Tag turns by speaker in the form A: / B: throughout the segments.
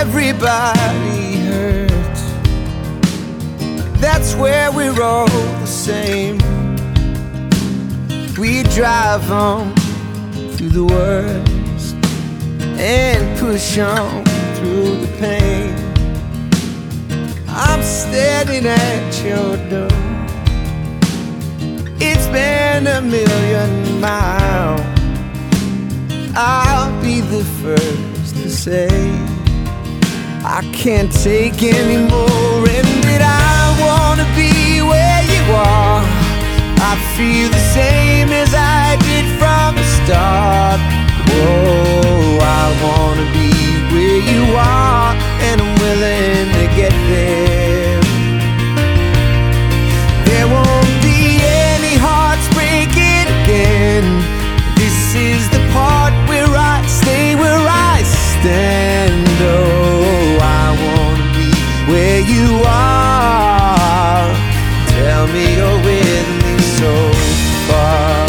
A: Everybody hurts. That's where we're all the same. We drive on through the worst and push on through the pain. I'm standing at your door. It's been a million miles. I'll be the first to say I can't take anymore, and that I wanna be where you are. I feel the same as I did from the start. Me you're with me so far.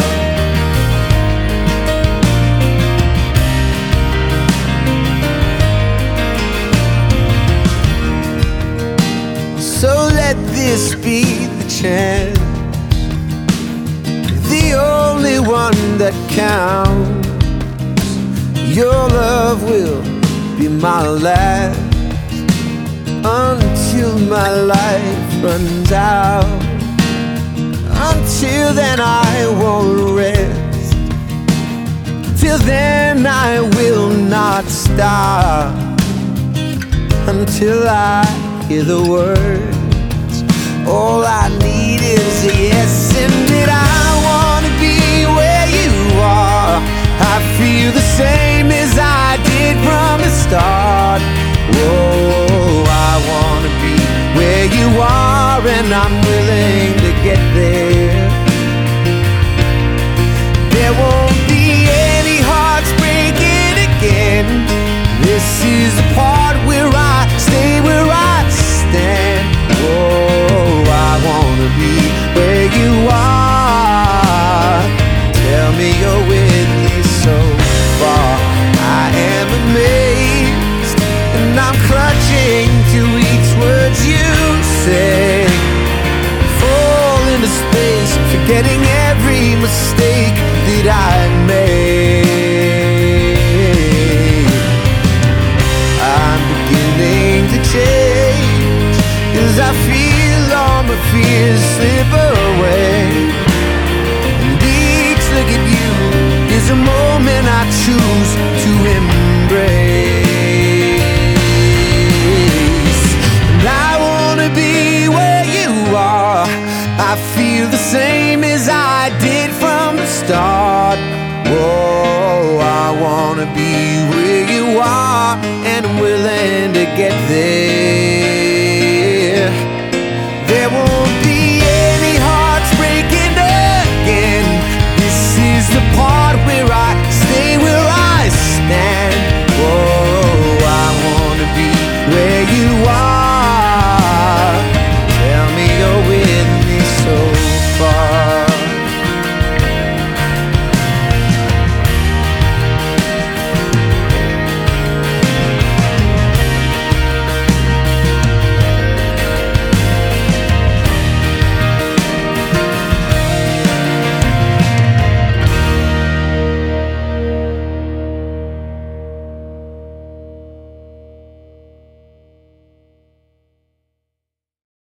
A: So let this be the chance, the only one that counts. Your love will be my last until my life runs out. Until then, I won't rest. Till then, I will not stop until I hear the words. All I need is a yes, and I wanna be where you are. I feel the same as I did from the start. Whoa, I wanna be where you are, and I'm willing